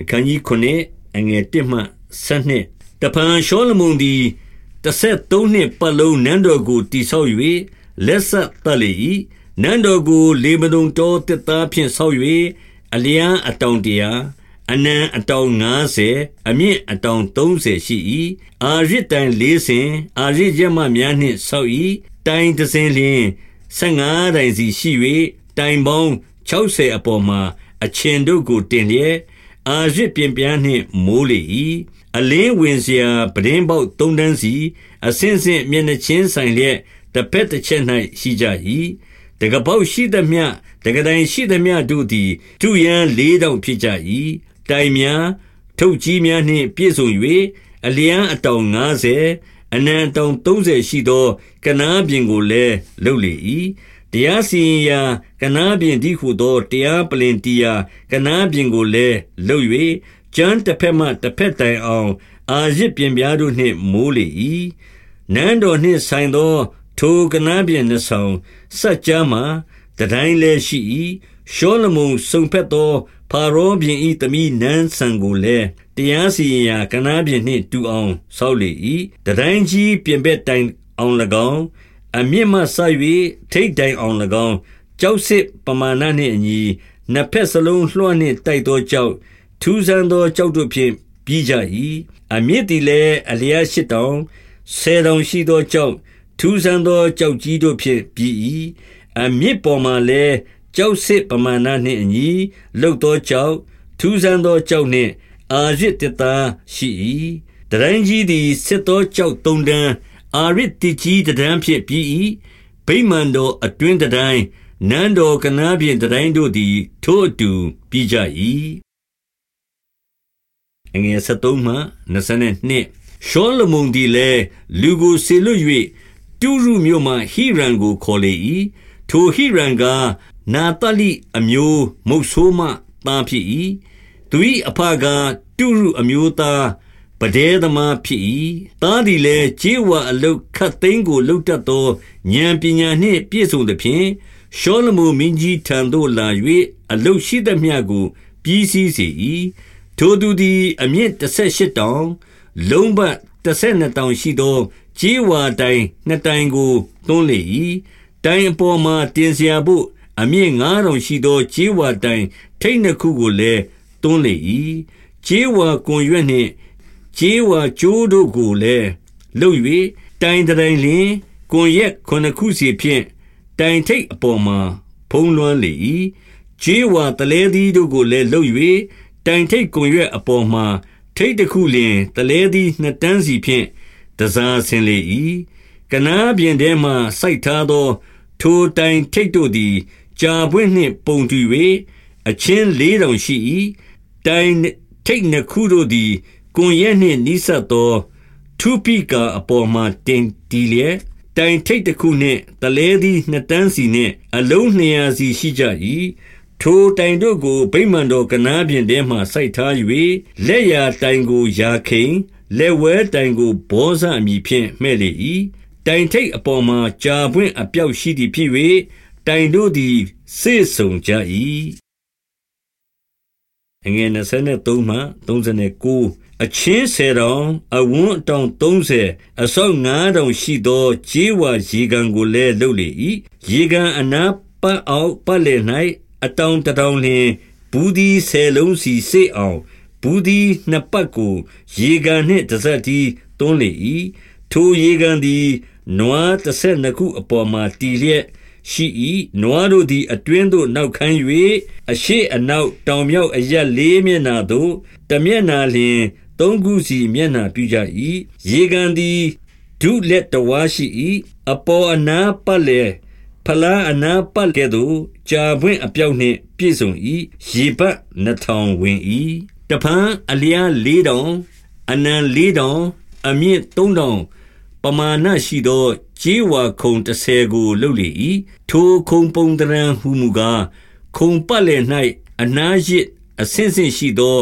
အခန်းကြီး9အငယ်1မှ7တပန်ရှောလမုန်သည်33နှစ်ပတ်လုံးနန်းတော်ကိုတိဆောက်၍လက်ဆက်တက်လေ၏နန်းတော်ကို လေမုန်တော်တစ်သားဖြင့်ဆောက်၍အလျံအတောင်တရာအနံအတောင်90အမြင့်အတောင်30ရှိ၏အာရစ်တိုင်40အာရစ်ရမများနှင့်ဆောက်၏တိုင်တစ်စင်းလျင်15တိုင်စီရှိ၍တိုင်ပေါင်း60အပေါ်မှာအချင်တို့ကိုတင်လျက် အာရစ်ပြင်ပြားနှင့်မိုးလေ၏အလင်းဝင်စရာပဒင်းပေါက်သုံးတန်းစီအစင်းစင်းမျက်နှချင်းဆိုင်လျက်တစ်ဖက်တစ်ချက်၌ရှိကြ၏တကပေါက်ရှိသမျှတကတိုင်ရှိသမျှတို့သည်သူရန်လေးတောင်ဖြစ်ကြ၏တိုင်များထုတ်ကြီးများနှင့်ပြည့်စုံ၍အလျံအတောင်90အနံတောင်30ရှိသောကနားပြင်ကိုလည်းလှုပ်လေ၏ တရားစီရင်ရာကနားပြင်ဒီဟုသောတရားပလင်တီယာကနားပြင်ကိုလည်းလှုပ်၍ကျမ်းတစ်ဖက်မှတစ်ဖက်တိုင်အောင် အာရစ်ပြင်ပြားတို့နှင့်မိုးလေ၏နန်းတော်နှင့်ဆိုင်သော ထိုကနားပြင်နှဆောင်စัจ जा မှာတတိုင်းလည်းရှိ၏ရှောလမုန်စုံဖက်သောဖာရောဘုရင်၏သမီးနန်းစံကိုလည်းတရားစီရင်ရာကနားပြင်နှင့်တူအောင်ဆောက်လေ၏တတိုင်းကြီးပြင်ပက်တိုင်အောင်၎င်း အမြင့်မှဆ၍ထိတ်တိုင်အောင်၎င်းကြောက်စစ်ပမာဏနှင့်အညီနှစ်ဖက်စလုံးလွှမ်းနှင့်တိုက်သောကြောက်ထူးဆန်းသောကြောက်တို့ဖြင့်ပြီးကြ၏အမြင့်သည်လည်းအလျားရှိတောင်ဆယ်တောင်ရှိသောကြောက်ထူးဆန်းသောကြောက်ကြီးတို့ဖြင့်ပြီး၏အမြင့်ပေါ်မှလည်းကြောက်စစ်ပမာဏနှင့်အညီလှုပ်သောကြောက်ထူးဆန်းသောကြောက်နှင့်အာရစ်တသားရှိ၏တရင်ကြီးသည်စစ်သောကြောက်သုံးတန်း အာရစ်တိကြီးတန်းဖြင့်ပြီး၏ဗိမာန်တော်အတွင်းတိုင်းနန်းတော်ကနားပြင်တိုင်းတို့သည် ထိုအတူပြီးကြ၏အငယ်73မှ22ရှောလမုန်သည်လည်းလူကိုဆေလွတ်၍တူရုမြို့မှဟိရန်ကိုခေါ်လေ၏ထိုဟိရန်ကနာတလိအမျိုးမုတ်ဆိုးမှသားဖြစ်၏သူ၏အဖကတုရုအမျိုးသား ပဒဲသမားဖြစ်၏။သားသည်လည်းခြေဝါအလုတ်ခတ်သိမ်းကိုလှုပ်တတ်သောဉာဏ်ပညာနှင့်ပြည့်စုံသဖြင့်ရှောလမုမင်းကြီးထံသို့လာ၍အလုတ်ရှိသမျှကို ပြီးစီးစေ၏။ထိုသူသည် အမြင့်18တောင်လုံးပတ်12တောင်ရှိသောခြေဝါတိုင်နှစ်တိုင်ကိုသွန်းလေ၏။တိုင်အပေါ်မှတင်စရာဖို့အမြင့်9000ရှိသောခြေဝါတိုင်ထိတ်နှစ်ခုကိုလည်းသွန်းလေ၏။ခြေဝါကွန်ရွက်နှင့် ခြေဝါကျိုးတို့ကိုလည်းလှုပ်၍တိုင်တိုင်လျင်ကွန်ရက်ခုနှစ်ခုစီဖြင့်တိုင်ထိတ်အပေါ်မှာဖုံးလွှမ်းလေ၏ခြေဝါတလဲသီးတို့ကိုလည်းလှုပ်၍တိုင်ထိတ်ကွန်ရွက်အပေါ်မှာထိတ်တစ်ခုလျင်တလဲသီးနှစ်တန်းစီဖြင့်တစားဆင်လေ၏ကနားပြင်ထဲမှစိုက်ထားသော ထိုတိုင်ထိတ်တို့သည်ကြာပွင့်နှင့်ပုံတူ၍အချင်းလေးတောင်ရှိ၏တိုင်ထိတ်နှစ်ခုတို့သည် ကွန်ရက်နှင့်နီးစပ်သောထုပိကာအပေါ်မှတင်တီလျက်တိုင်ထိတ်တစ်ခုနှင့်တလဲသည်နှစ်တန်းစီနှင့် အလုံးနှစ်ရာစီရှိကြ၏ထိုတိုင်တို့ကိုဗိမာန်တော်ကနားပြင်ထဲမှစိုက်ထား၍လက်ရာတိုင်ကိုယာခိန်လက်ဝဲတိုင်ကိုဘောဇအမည်ဖြင့်မှဲ့လေ၏တိုင်ထိတ်အပေါ်မှာကြာပွင့်အပြောက်ရှိသည်ဖြစ်၍တိုင်တို့သည်စေဆုံကြ၏အငယ်23မှ39 အချင်းဆယ်တောင်အဝန်းတောင်30အဆောက်9တောင်ရှိသောခြေဝါရေကန်ကိုလည်းလှုပ်လေ၏ရေကန်အနာပတ်အောင်ပတ်လည်၌အတောင်တောင်လျင်ဘူးဒီဆယ်လုံးစီစေအောင်ဘူးဒီနှစ်ပတ်ကိုရေကန်နှင့်တစက်တီတွန်းလေ၏ထိုရေကန်သည်နွားတစ်ဆက်နှစ်ခုအပေါ်မှာတည်လျက်ရှိ၏နွားတို့သည်အတွင်းသို့နောက်ခမ်း၍အရှိအနောက်တောင်မြောက်အရက်လေးမျက်နာသို့တမျက်နာလျင် သုံးခုစီမျက်နာပြုကြ၏ရေကန်သည်ဒုလက်တဝါရှိ၏အပေါ်အနာပတ်လေဖလားအနာပတ်ကဲ့သို့ကြာပွင့်အပြောက်နှင့်ပြည့်စုံ၏ရေပတ်နှစ်ထောင်ဝင်၏တဖန်အလျားလေးတောင်အနံလေးတောင်အမြင့်သုံးတောင်ပမာဏရှိသောကြေးဝါခုံတစ်ဆယ်ကိုလှုပ်လေ၏ထိုခုံပုံတရံဟုမူကားခုံပတ်လည်၌အနာရစ်အဆင့်ဆင့်ရှိသော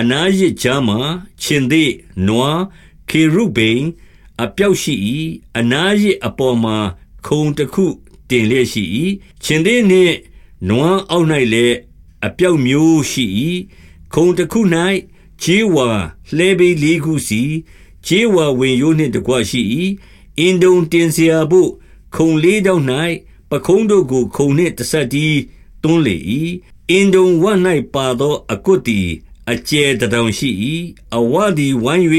အနားရစ်ကြားမှာခြင်သေးနွားခေရုဘိန်အပြောက်ရှိ၏အနားရစ်အပေါ်မှာခုံတစ်ခုတင်လျက်ရှိ၏ခြင်သေးနှင့်နွားအောက်၌လည်းအပြောက်မျိုးရှိ၏ခုံတစ်ခု၌ခြေဝါလှဲပိလေးခုစီခြေဝါဝင်ရိုးနှင့်တကွရှိ၏အင်ဒုံတင်စရာဖို့ခုံလေးတောက်၌ပခုံးတို့ကိုခုံနှင့်တဆက်တည်းတွန်းလေ၏အင်ဒုံဝတ်၌ပါသောအကွတ်တီ အကျယ်တောင်ရှိ၏အဝသည်ဝိုင်း၍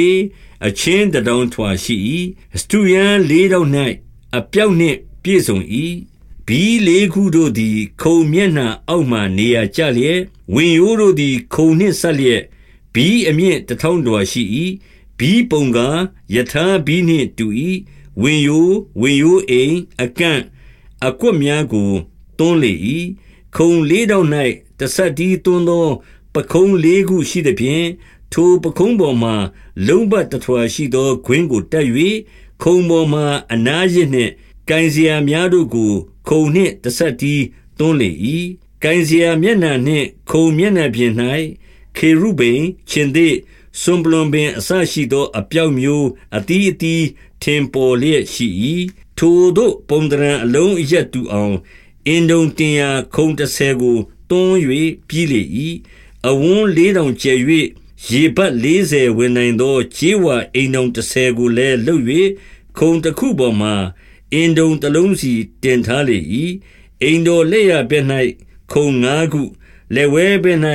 အချင်းတောင်ထွာရှိ၏စတူယန်လေးတောင်၌အပြောက်နှင့်ပြည့်စုံ၏ဘီလေးခုတို့သည်ခုံမျက်နှာအောက်မှနေရာကျလျက်ဝင်ရိုးတို့သည်ခုံနှင့်ဆက်လျက်ဘီအမြင့်တထောင်တော်ရှိ၏ဘီပုံကယထာဘီနှင့်တူ၏ဝင်ယိုဝင်ယိုအိမ်အကန့်အကွက်များကိုတွန်းလေ၏ခုံလေးတောင်၌တဆက်တီးတွန်းသော ပခုံးလေးခုရှိသည်ဖြင့်ထိုပခုံးပေါ်မှလုံးပတ်တထွာရှိသောခွင်းကိုတက်၍ခုံပေါ်မှအနားရစ်နှင့်ကင်စရာများတို့ကိုခုံနှင့်တဆက်တီးတွန်းလေ၏ကင်စရာမျက်နှာနှင့်ခုံမျက်နှာပြင်၌ခေရုဗိမ်ရှင်သေးစွန်ပလွန်ပင်အဆရှိသောအပြောက်မျိုးအတီးအတီးထင်ပေါ်လျက်ရှိ၏ထိုတို့ပုံတရံအလုံးအရက်တူအောင်အင်ဒုံတင်ယာခုံ30ကိုတွန်း၍ပြီးလေ၏ အဝန်းလေးတောင်ကျဲ၍ရေပတ်40ဝင်နိုင်သောခြေဝါအိမ်တော်30ကိုလည်းလှုပ်၍ခုံတစ်ခုပေါ်မှာအင်ဒုံတစ်လုံးစီတင်ထားလေ၏အိမ်တော်လက်ရဘက်၌ခုံ၅ခုလက်ဝဲဘက်၌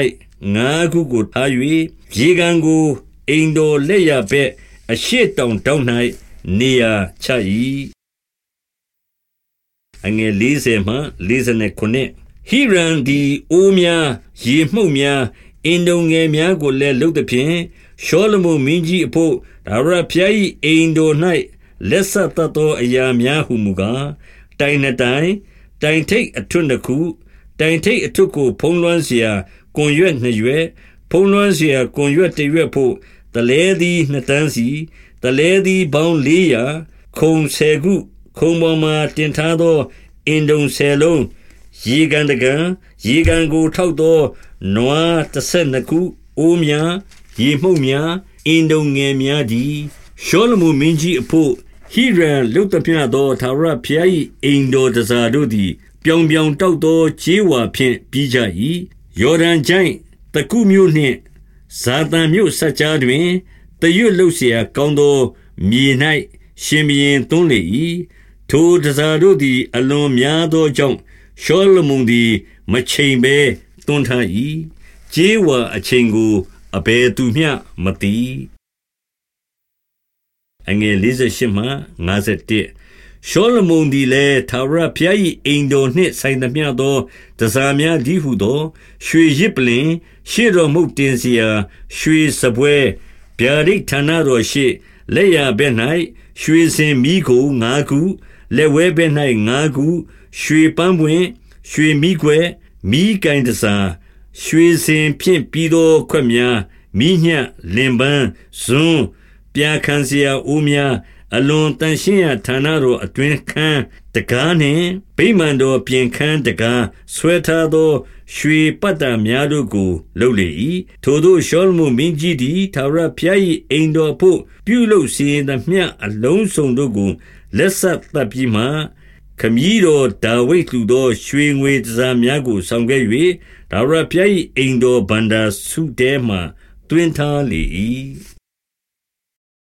ငါးခုကိုထား၍ရေကန်ကိုအိမ်တော်လက်ရဘက်အရှိတောင်တောင်း၌နေရာချ၏အငယ်40မှ49 ဟိရန်ဒီအိုးများရေမှုတ်များအင်ဒုံငယ်များကိုလည်းလှုပ်သည်ဖြင့်ရှောလမုန်မင်းကြီးအဖို့ဒါရဖျား၏အိမ်တော်၌လက်ဆက်သသောအရာများဟုမူကားတိုင်နှတိုင်တိုင်ထိတ်အထွတ်တစ်ခုတိုင်ထိတ်အထွတ်ကိုဖုံးလွှမ်းเสียကွန်ရွက်နှစ်ရွက်ဖုံးလွှမ်းเสียကွန်ရွက်တစ်ရွက်ဖို့တလဲသည်နှစ်တန်းစီတလဲသည်ပေါင်း400ခုံဆယ်ခုခုံပေါ်မှာတင်ထားသောအင်ဒုံဆယ်လုံး ရေကန်တကန်ရေကန်ကိုထောက်သောနွား32ခုအိုးများရေမှုန့်များအင်ဒုံငယ်များသည်ရှောလမုန်မင်းကြီးအဖို့ဟိရန်လုတ်တပြသောသာရဖျား၏အိမ်တော်တစားတို့သည်ပြောင်ပြောင်တောက်သောခြေဝါဖြင့်ပြီးကြ၏ယော်ဒန်ချိုင့်တကုမြို့နှင့်ဇာတန်မြို့ဆက်ကြားတွင်တရွတ်လုတ်เสียကောင်းသောမြေ၌ရှင်ဘရင်သွန်းလေ၏ထိုတစားတို့သည် အလွန်များသောကြောင့် ရှောလမုန်သည် မချိန်ဘဲတွန်းထား၏ကြေးဝါအချိန်ကိုအဘယ်သူမျှမသိအငယ်58မှ51ရှောလမုန်သည်လည်းသာရဖျား၏အိမ်တော်နှင့်ဆိုင်သမျှသောတစားများဒီဟုသော ရွှေရစ်ပလင် ရှေ့တော်မုတ်တင်စရာရွှေစပွဲဗျာဒိတ်ဌာနတော်ရှိလက်ရဘက်၌ရွှေစင်မိကို၅ခုလက်ဝဲဘက်၌၅ခု ရွှေပန်းပွင့်ရွှေမိခွဲမိကင်တစားရွှေစင်ဖြင့်ပြီးသောခွက်များမိညံ့လင်ပန်းဇွန်းပြာခံစရာအိုးများအလွန်တန်ရှင်းရာဌာနတော်အတွင်ခန်းတကားနှင့်ဗိမာန်တော်ပြင်ခန်းတကားဆွဲထားသောရွှေပတ်တံများတို့ကိုလှုပ်လေ၏ထိုသို့ရှောလမုမင်းကြီးသည်သာရဖျား၏အိမ်တော်ဖို့ပြုလုပ်စီရင်သမျှအလုံးစုံတို့ကိုလက်ဆက်တပ်ပြီးမှ ခမည်းတော်ဒါဝိဒ်လူသော ရွှေငွေတစားများကို ဆောင်ခဲ့၍ဒါဝရဖျား၏အိမ်တော်ဗန္ဒာစုတဲမှတွင်ထားလေ၏